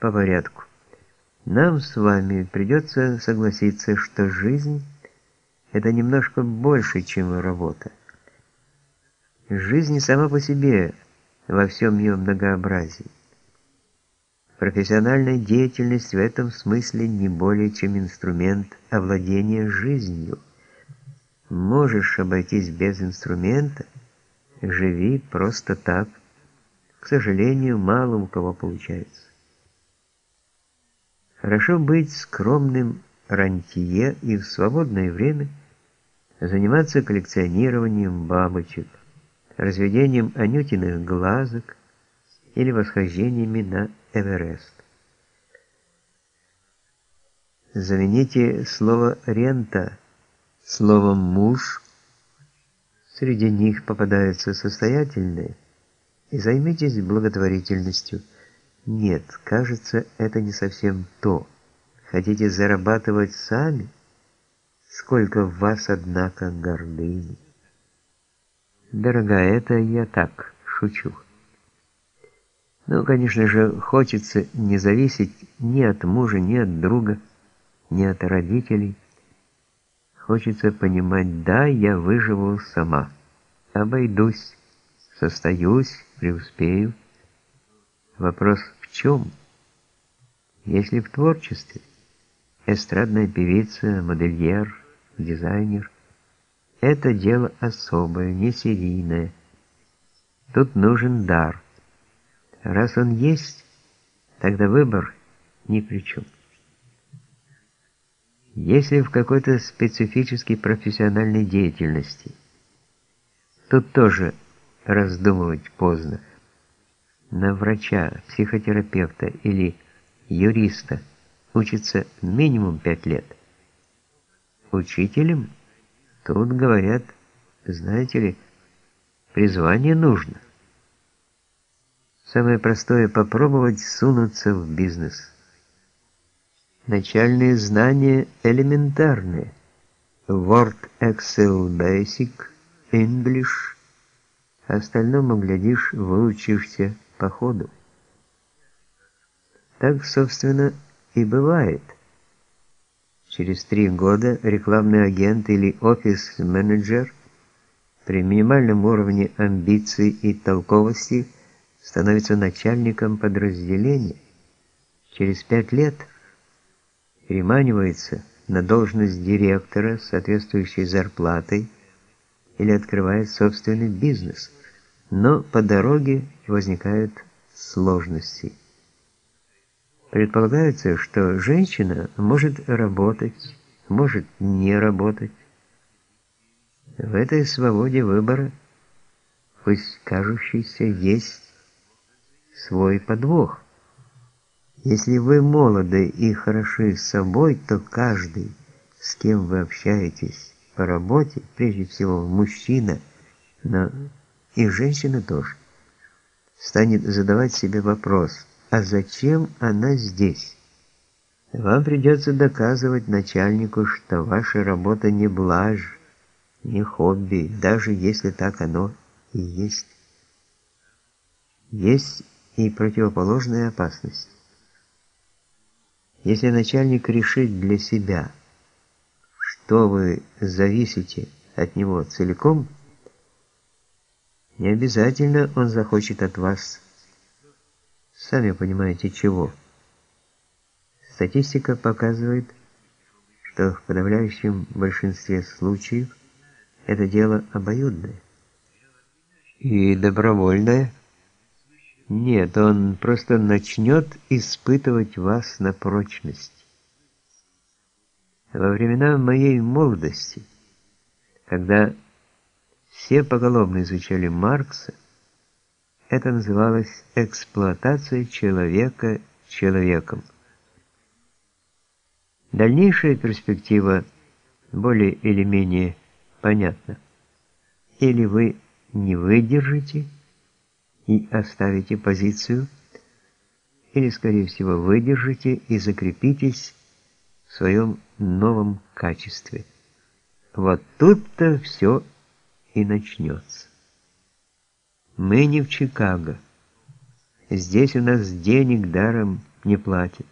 по порядку. Нам с вами придется согласиться, что жизнь – это немножко больше, чем работа. Жизнь сама по себе во всем ее многообразии. Профессиональная деятельность в этом смысле не более чем инструмент овладения жизнью. Можешь обойтись без инструмента, живи просто так. К сожалению, мало у кого получается. Хорошо быть скромным рантье и в свободное время заниматься коллекционированием бабочек, разведением анютиных глазок или восхождениями на Эверест. Замените слово «рента» словом «муж». Среди них попадаются состоятельные. И займитесь благотворительностью. Нет, кажется, это не совсем то. Хотите зарабатывать сами? Сколько в вас, однако, гордыни. Дорогая, это я так, шучу. Ну, конечно же, хочется не зависеть ни от мужа, ни от друга, ни от родителей. Хочется понимать, да, я выживу сама, обойдусь, состоюсь, преуспею. Вопрос чем? Если в творчестве, эстрадная певица, модельер, дизайнер, это дело особое, не серийное. Тут нужен дар – Раз он есть, тогда выбор ни при чем. Если в какой-то специфической профессиональной деятельности, тут тоже раздумывать поздно. На врача, психотерапевта или юриста учится минимум пять лет. Учителем тут говорят, знаете ли, призвание нужно. Самое простое – попробовать сунуться в бизнес. Начальные знания элементарные. Word, Excel, Basic, English. Остальному, глядишь, выучишься по ходу. Так, собственно, и бывает. Через три года рекламный агент или офис-менеджер при минимальном уровне амбиций и толковости – становится начальником подразделения, через пять лет переманивается на должность директора с соответствующей зарплатой или открывает собственный бизнес, но по дороге возникают сложности. Предполагается, что женщина может работать, может не работать. В этой свободе выбора, пусть кажущейся, есть свой подвох. Если вы молоды и хороши собой, то каждый, с кем вы общаетесь по работе, прежде всего мужчина, но и женщина тоже, станет задавать себе вопрос, а зачем она здесь? Вам придется доказывать начальнику, что ваша работа не блажь, не хобби, даже если так оно и есть. Есть и противоположная опасность. Если начальник решит для себя, что вы зависите от него целиком, не обязательно он захочет от вас, сами понимаете чего. Статистика показывает, что в подавляющем большинстве случаев это дело обоюдное и добровольное, нет, он просто начнет испытывать вас на прочность. Во времена моей молодости, когда все поголовно изучали Маркса, это называлось эксплуатация человека человеком. Дальнейшая перспектива более или менее понятна. Или вы не выдержите, и оставите позицию, или, скорее всего, выдержите и закрепитесь в своем новом качестве. Вот тут-то все и начнется. Мы не в Чикаго. Здесь у нас денег даром не платит.